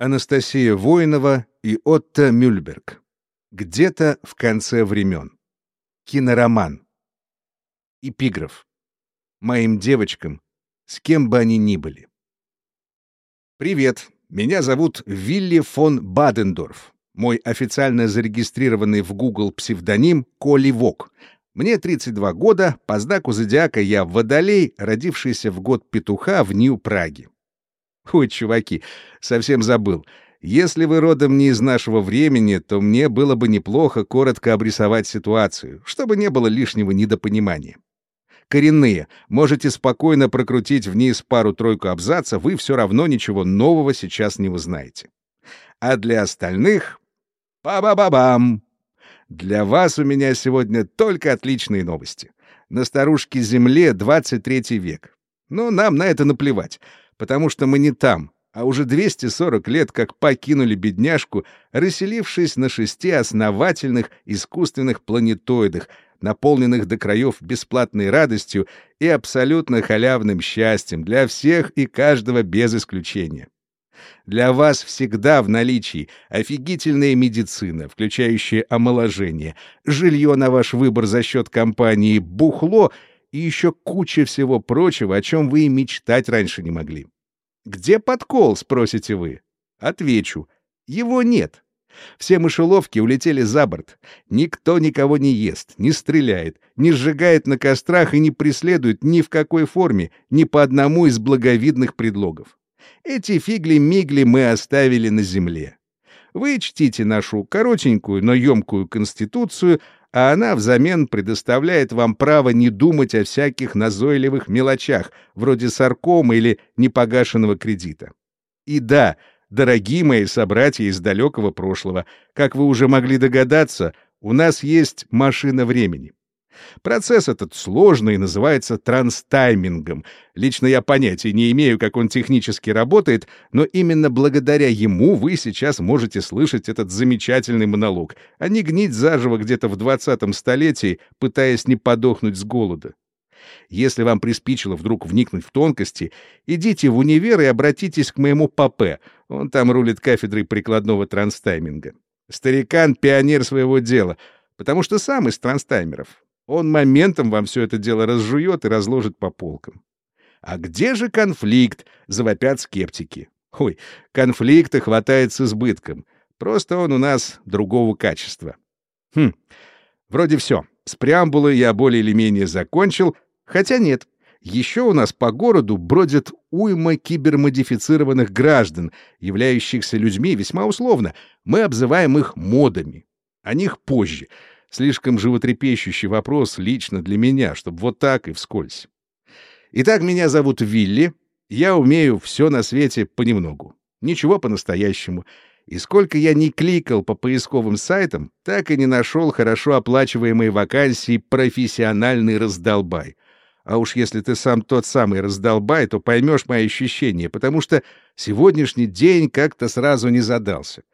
Анастасия Воинова и Отто Мюльберг. Где-то в конце времен. Кинороман. Эпиграф. Моим девочкам, с кем бы они ни были. Привет, меня зовут Вилли фон Бадендорф. Мой официально зарегистрированный в Google псевдоним Коли Вок. Мне 32 года, по знаку зодиака я водолей, родившийся в год петуха в Нью-Праге. Ой, чуваки, совсем забыл. Если вы родом не из нашего времени, то мне было бы неплохо коротко обрисовать ситуацию, чтобы не было лишнего недопонимания. Коренные, можете спокойно прокрутить вниз пару-тройку абзацев, вы все равно ничего нового сейчас не узнаете. А для остальных... Па-ба-ба-бам! Для вас у меня сегодня только отличные новости. На старушке Земле 23 век. Но нам на это наплевать потому что мы не там, а уже 240 лет как покинули бедняжку, расселившись на шести основательных искусственных планетоидах, наполненных до краев бесплатной радостью и абсолютно халявным счастьем для всех и каждого без исключения. Для вас всегда в наличии офигительная медицина, включающая омоложение, жилье на ваш выбор за счет компании «Бухло» и еще куча всего прочего, о чем вы и мечтать раньше не могли. Где подкол, спросите вы? Отвечу. Его нет. Все мышеловки улетели за борт. Никто никого не ест, не стреляет, не сжигает на кострах и не преследует ни в какой форме, ни по одному из благовидных предлогов. Эти фигли-мигли мы оставили на земле. Вы чтите нашу коротенькую, но емкую конституцию, а она взамен предоставляет вам право не думать о всяких назойливых мелочах, вроде саркома или непогашенного кредита. И да, дорогие мои собратья из далекого прошлого, как вы уже могли догадаться, у нас есть машина времени. Процесс этот сложный и называется транстаймингом. Лично я понятия не имею, как он технически работает, но именно благодаря ему вы сейчас можете слышать этот замечательный монолог, а не гнить заживо где-то в 20 столетии, пытаясь не подохнуть с голода. Если вам приспичило вдруг вникнуть в тонкости, идите в универ и обратитесь к моему папе. Он там рулит кафедрой прикладного транстайминга. Старикан — пионер своего дела, потому что сам из транстаймеров. Он моментом вам все это дело разжует и разложит по полкам. А где же конфликт, завопят скептики. Ой, конфликта хватает с избытком. Просто он у нас другого качества. Хм, вроде все. С преамбулой я более или менее закончил, хотя нет. Еще у нас по городу бродят уйма кибермодифицированных граждан, являющихся людьми весьма условно. Мы обзываем их модами. О них позже — Слишком животрепещущий вопрос лично для меня, чтобы вот так и вскользь. Итак, меня зовут Вилли. Я умею все на свете понемногу. Ничего по-настоящему. И сколько я не кликал по поисковым сайтам, так и не нашел хорошо оплачиваемые вакансии «профессиональный раздолбай». А уж если ты сам тот самый раздолбай, то поймешь мои ощущения, потому что сегодняшний день как-то сразу не задался.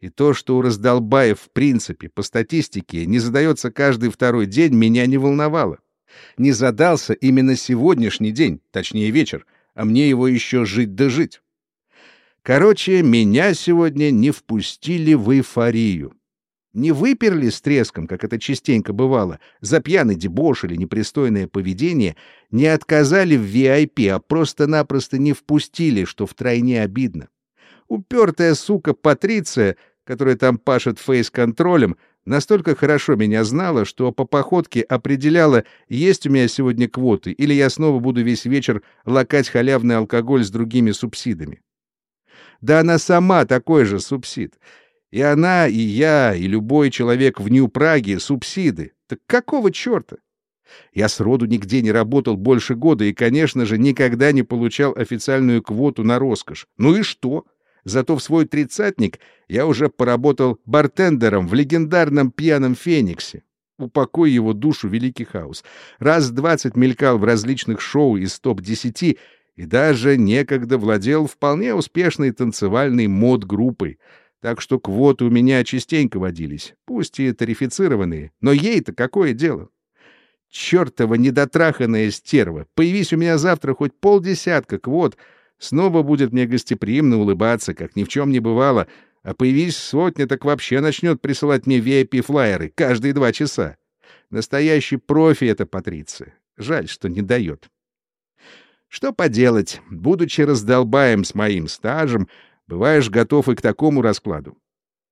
И то, что у раздолбаев в принципе, по статистике, не задается каждый второй день, меня не волновало. Не задался именно сегодняшний день, точнее вечер, а мне его еще жить да жить. Короче, меня сегодня не впустили в эйфорию. Не выперли с треском, как это частенько бывало, за пьяный дебош или непристойное поведение, не отказали в VIP, а просто-напросто не впустили, что втройне обидно. Упертая сука Патриция — которая там пашет фейс-контролем, настолько хорошо меня знала, что по походке определяла, есть у меня сегодня квоты, или я снова буду весь вечер лакать халявный алкоголь с другими субсидами. Да она сама такой же субсид. И она, и я, и любой человек в Нью-Праге — субсиды. Так какого черта? Я сроду нигде не работал больше года и, конечно же, никогда не получал официальную квоту на роскошь. Ну и что? — Зато в свой тридцатник я уже поработал бартендером в легендарном «Пьяном Фениксе». Упокой его душу, великий хаос. Раз двадцать мелькал в различных шоу из топ-10 и даже некогда владел вполне успешной танцевальной мод-группой. Так что квоты у меня частенько водились, пусть и тарифицированные, но ей-то какое дело? Чёртова недотраханная стерва! Появись у меня завтра хоть полдесятка квот — Снова будет мне гостеприимно улыбаться, как ни в чем не бывало, а появись сотня, так вообще начнет присылать мне VIP-флайеры каждые два часа. Настоящий профи это Патриция. Жаль, что не дает. Что поделать, будучи раздолбаем с моим стажем, бываешь готов и к такому раскладу.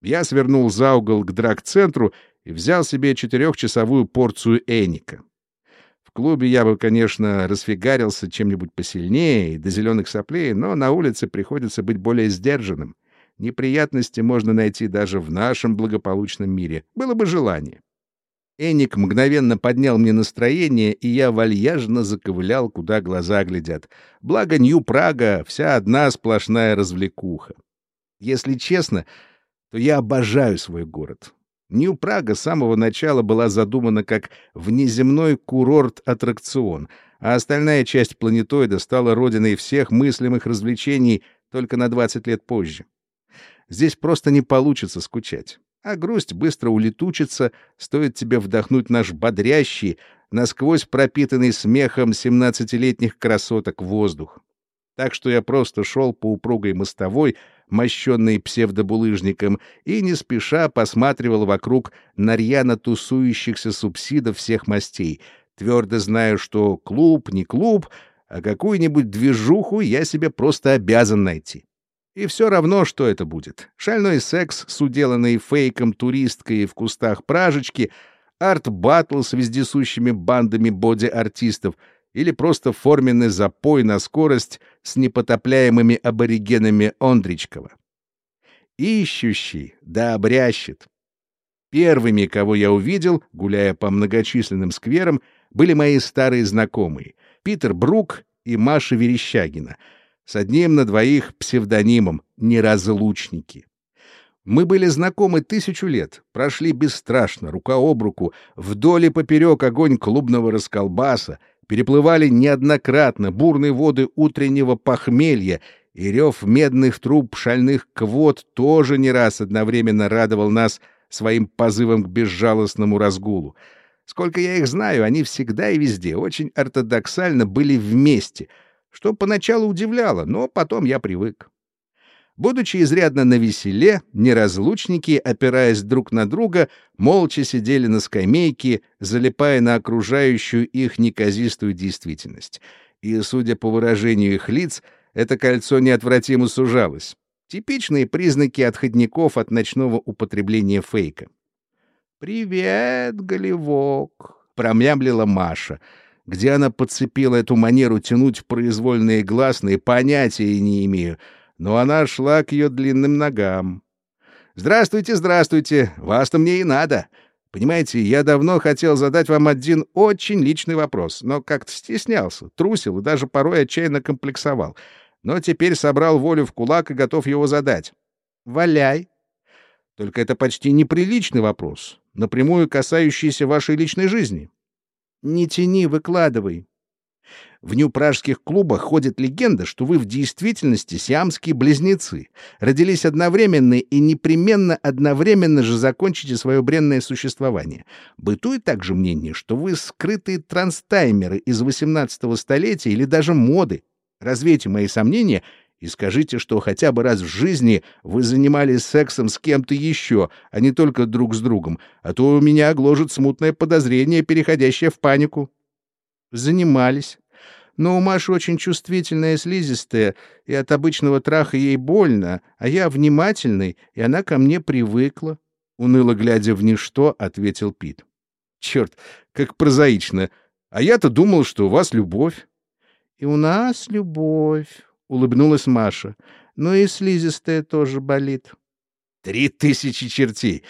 Я свернул за угол к драг-центру и взял себе четырехчасовую порцию Эника. В клубе я бы, конечно, расфигарился чем-нибудь посильнее до зеленых соплей, но на улице приходится быть более сдержанным. Неприятности можно найти даже в нашем благополучном мире. Было бы желание. Эник мгновенно поднял мне настроение, и я вальяжно заковылял, куда глаза глядят. Благо Нью-Прага — вся одна сплошная развлекуха. Если честно, то я обожаю свой город. Нью-Прага с самого начала была задумана как внеземной курорт-аттракцион, а остальная часть планетоида стала родиной всех мыслимых развлечений только на 20 лет позже. Здесь просто не получится скучать. А грусть быстро улетучится, стоит тебе вдохнуть наш бодрящий, насквозь пропитанный смехом семнадцатилетних красоток воздух. Так что я просто шел по упругой мостовой, мощенной псевдобулыжником, и не спеша посматривал вокруг на рьяно тусующихся субсидов всех мастей, твердо зная, что клуб не клуб, а какую-нибудь движуху я себе просто обязан найти. И все равно, что это будет. Шальной секс с уделанной фейком туристкой в кустах пражечки, арт-баттл с вездесущими бандами боди-артистов или просто форменный запой на скорость с непотопляемыми аборигенами Ондричкова. Ищущий да обрящет. Первыми, кого я увидел, гуляя по многочисленным скверам, были мои старые знакомые — Питер Брук и Маша Верещагина — с одним на двоих псевдонимом «неразлучники». Мы были знакомы тысячу лет, прошли бесстрашно, рука об руку, вдоль и поперек огонь клубного расколбаса, переплывали неоднократно бурные воды утреннего похмелья, и рев медных труб шальных квот тоже не раз одновременно радовал нас своим позывом к безжалостному разгулу. Сколько я их знаю, они всегда и везде очень ортодоксально были вместе — что поначалу удивляло, но потом я привык. Будучи изрядно навеселе, неразлучники, опираясь друг на друга, молча сидели на скамейке, залипая на окружающую их неказистую действительность. И, судя по выражению их лиц, это кольцо неотвратимо сужалось. Типичные признаки отходников от ночного употребления фейка. «Привет, Голевок!» — промямлила Маша — где она подцепила эту манеру тянуть произвольные гласные, понятия не имею, но она шла к ее длинным ногам. «Здравствуйте, здравствуйте! Вас-то мне и надо!» Понимаете, я давно хотел задать вам один очень личный вопрос, но как-то стеснялся, трусил и даже порой отчаянно комплексовал. Но теперь собрал волю в кулак и готов его задать. Валяй. Только это почти неприличный вопрос, напрямую касающийся вашей личной жизни. Не тяни, выкладывай. В нью-пражских клубах ходит легенда, что вы в действительности сиамские близнецы. Родились одновременно и непременно одновременно же закончите свое бренное существование. Бытует также мнение, что вы скрытые транстаймеры из 18-го столетия или даже моды. Развейте мои сомнения и скажите, что хотя бы раз в жизни вы занимались сексом с кем-то еще, а не только друг с другом, а то у меня гложет смутное подозрение, переходящее в панику. Занимались. Но у Маши очень чувствительная слизистая, и от обычного траха ей больно, а я внимательный, и она ко мне привыкла. Уныло глядя в ничто, ответил Пит. Черт, как прозаично. А я-то думал, что у вас любовь. И у нас любовь, — улыбнулась Маша. «Ну и слизистая тоже болит». «Три тысячи чертей!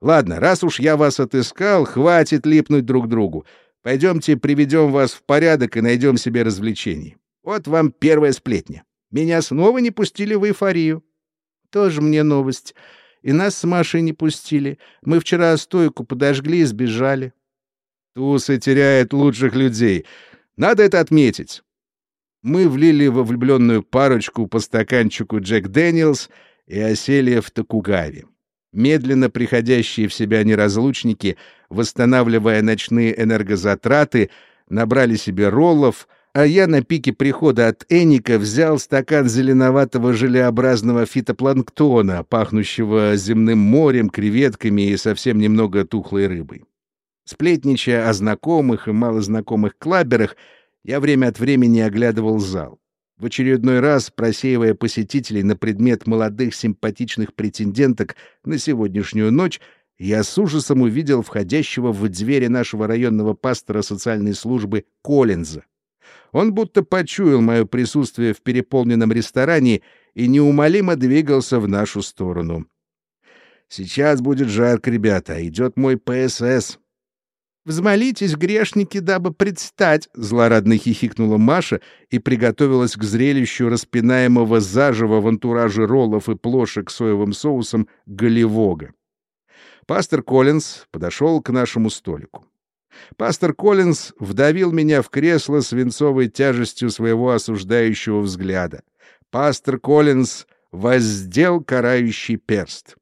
Ладно, раз уж я вас отыскал, хватит липнуть друг другу. Пойдемте приведем вас в порядок и найдем себе развлечений. Вот вам первая сплетня. Меня снова не пустили в эйфорию». «Тоже мне новость. И нас с Машей не пустили. Мы вчера стойку подожгли и сбежали». «Тусы теряет лучших людей. Надо это отметить. Мы влили во влюбленную парочку по стаканчику Джек Дэниелс и осели в Токугаве. Медленно приходящие в себя неразлучники, восстанавливая ночные энергозатраты, набрали себе роллов, А я на пике прихода от Эника взял стакан зеленоватого желеобразного фитопланктона, пахнущего земным морем, креветками и совсем немного тухлой рыбой. Сплетничая о знакомых и малознакомых клаберах, я время от времени оглядывал зал. В очередной раз, просеивая посетителей на предмет молодых симпатичных претенденток на сегодняшнюю ночь, я с ужасом увидел входящего в двери нашего районного пастора социальной службы Коллинза. Он будто почуял мое присутствие в переполненном ресторане и неумолимо двигался в нашу сторону. «Сейчас будет жарко, ребята, идет мой ПСС», «Взмолитесь, грешники, дабы предстать!» — злорадно хихикнула Маша и приготовилась к зрелищу распинаемого заживо в антураже роллов и плошек соевым соусом голевога. Пастор Коллинз подошел к нашему столику. Пастор Коллинз вдавил меня в кресло свинцовой тяжестью своего осуждающего взгляда. Пастор Коллинз воздел карающий перст.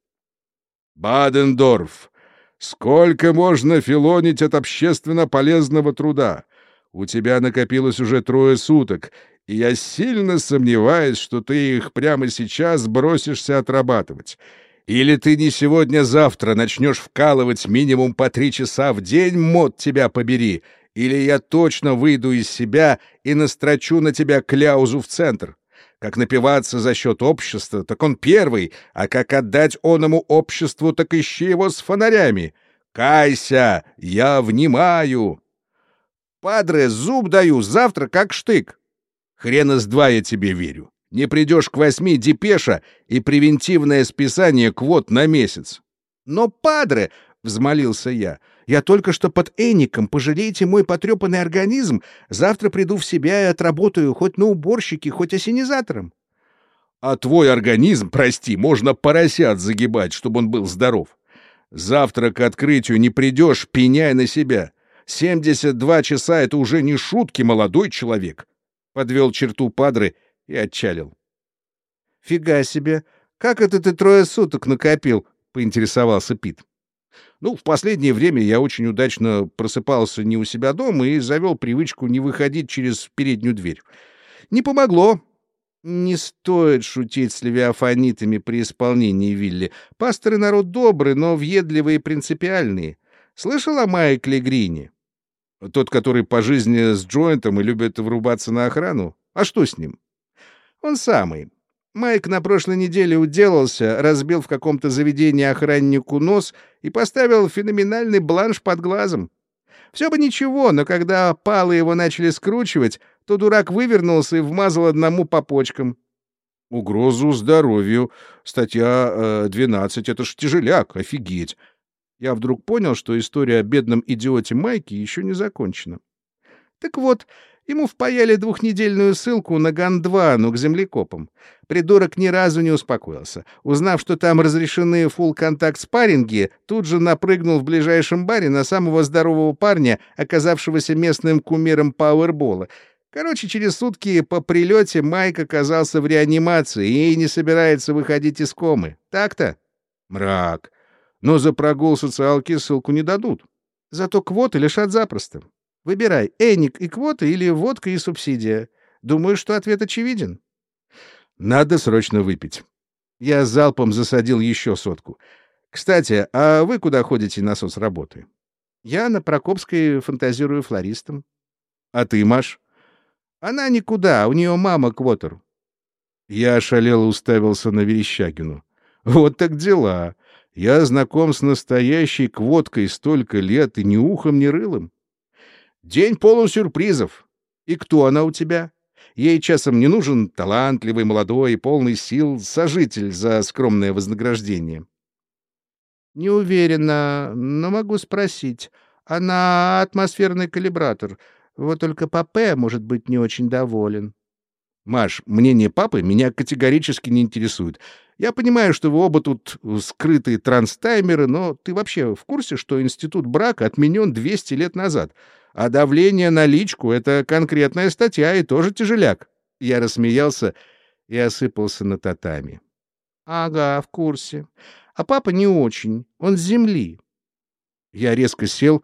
«Бадендорф, Сколько можно филонить от общественно полезного труда? У тебя накопилось уже трое суток, и я сильно сомневаюсь, что ты их прямо сейчас бросишься отрабатывать. Или ты не сегодня-завтра начнешь вкалывать минимум по три часа в день, мод тебя побери, или я точно выйду из себя и настрочу на тебя кляузу в центр. Как напиваться за счет общества, так он первый, а как отдать оному обществу, так ищи его с фонарями. Кайся, я внимаю. Падре, зуб даю, завтра как штык. Хрена с два я тебе верю. Не придешь к восьми депеша и превентивное списание квот на месяц. Но, падре, — взмолился я, — я только что под Эником, пожалейте мой потрепанный организм. Завтра приду в себя и отработаю хоть на уборщике, хоть осенизатором. А твой организм, прости, можно поросят загибать, чтобы он был здоров. Завтра к открытию не придешь, пеняй на себя. Семьдесят два часа — это уже не шутки, молодой человек. Подвел черту падры и отчалил. — Фига себе! Как это ты трое суток накопил? — поинтересовался Пит. Ну, в последнее время я очень удачно просыпался не у себя дома и завел привычку не выходить через переднюю дверь. Не помогло. Не стоит шутить с левиафанитами при исполнении Вилли. Пасторы народ добрый, но въедливые и принципиальные. Слышал о Майкле Грине? Тот, который по жизни с джойнтом и любит врубаться на охрану? А что с ним? Он самый. Майк на прошлой неделе уделался, разбил в каком-то заведении охраннику нос и поставил феноменальный бланш под глазом. Все бы ничего, но когда палы его начали скручивать, то дурак вывернулся и вмазал одному по почкам. Угрозу здоровью. Статья э, 12. Это ж тяжеляк, офигеть. Я вдруг понял, что история о бедном идиоте Майке еще не закончена. Так вот, Ему впаяли двухнедельную ссылку на Гандвану к землекопам. Придурок ни разу не успокоился. Узнав, что там разрешены фулл-контакт спарринги, тут же напрыгнул в ближайшем баре на самого здорового парня, оказавшегося местным кумиром пауэрбола. Короче, через сутки по прилете Майк оказался в реанимации и не собирается выходить из комы. Так-то? Мрак. Но за прогул социалки ссылку не дадут. Зато квоты лишат запросто. Выбирай, эник и квота или водка и субсидия. Думаю, что ответ очевиден. Надо срочно выпить. Я залпом засадил еще сотку. Кстати, а вы куда ходите на соцработы? Я на Прокопской фантазирую флористом. А ты, Маш? Она никуда, у нее мама квотер. Я ошалело уставился на Верещагину. Вот так дела. Я знаком с настоящей квоткой столько лет и ни ухом, ни рылом. День полон сюрпризов. И кто она у тебя? Ей часом не нужен талантливый, молодой и полный сил сожитель за скромное вознаграждение. Не уверена, но могу спросить. Она атмосферный калибратор. Вот только Папе может быть не очень доволен. Маш, мнение папы меня категорически не интересует. Я понимаю, что вы оба тут скрытые транстаймеры, но ты вообще в курсе, что институт брака отменен 200 лет назад — а давление на личку — это конкретная статья и тоже тяжеляк. Я рассмеялся и осыпался на татами. — Ага, в курсе. А папа не очень. Он с земли. Я резко сел,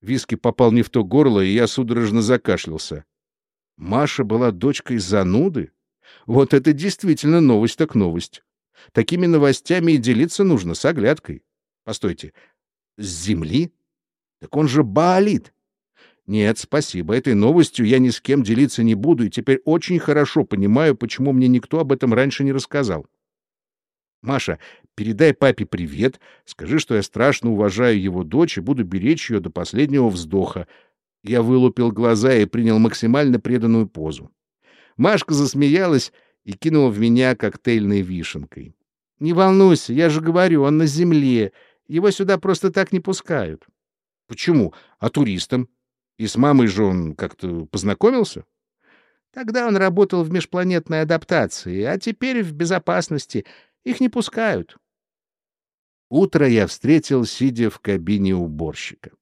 виски попал не в то горло, и я судорожно закашлялся. Маша была дочкой зануды? Вот это действительно новость так новость. Такими новостями и делиться нужно с оглядкой. Постойте, с земли? Так он же Баалит. Нет, спасибо, этой новостью я ни с кем делиться не буду, и теперь очень хорошо понимаю, почему мне никто об этом раньше не рассказал. Маша, передай папе привет, скажи, что я страшно уважаю его дочь и буду беречь ее до последнего вздоха. Я вылупил глаза и принял максимально преданную позу. Машка засмеялась и кинула в меня коктейльной вишенкой. — Не волнуйся, я же говорю, он на земле. Его сюда просто так не пускают. — Почему? А туристам? И с мамой же он как-то познакомился? Тогда он работал в межпланетной адаптации, а теперь в безопасности. Их не пускают. Утро я встретил, сидя в кабине уборщика.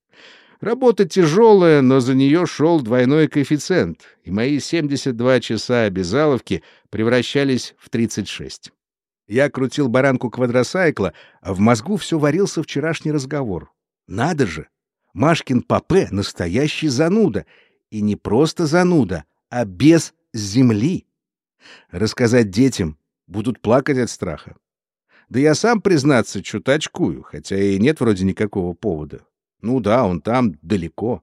Работа тяжелая, но за нее шел двойной коэффициент, и мои 72 часа обязаловки превращались в 36. Я крутил баранку квадросайкла, а в мозгу все варился вчерашний разговор. Надо же! Машкин Папе — настоящий зануда. И не просто зануда, а без земли. Рассказать детям будут плакать от страха. Да я сам, признаться, чуточкую, хотя и нет вроде никакого повода. Ну да, он там, далеко.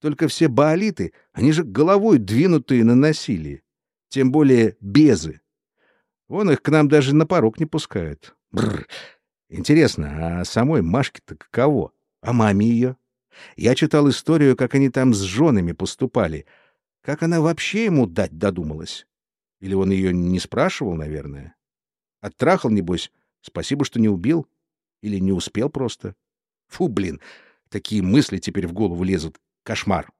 Только все баалиты, они же головой двинутые на насилие. Тем более безы. Вон их к нам даже на порог не пускают. Бррр. Интересно, а самой Машке-то каково? А маме ее? Я читал историю, как они там с женами поступали. Как она вообще ему дать додумалась? Или он ее не спрашивал, наверное? Оттрахал, небось, спасибо, что не убил? Или не успел просто? Фу, блин, Такие мысли теперь в голову лезут. Кошмар.